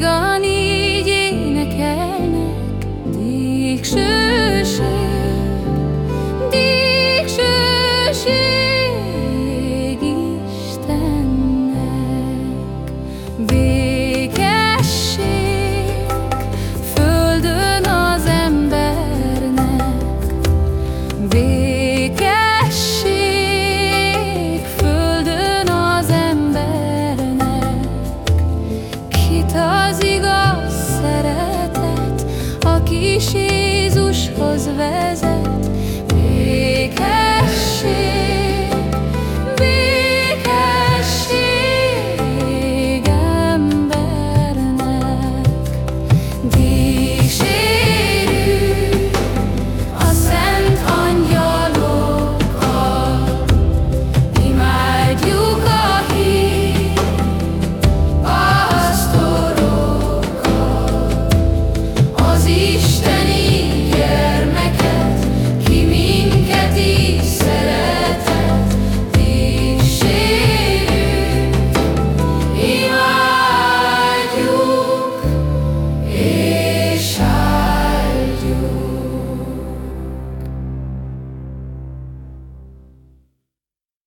got às vezes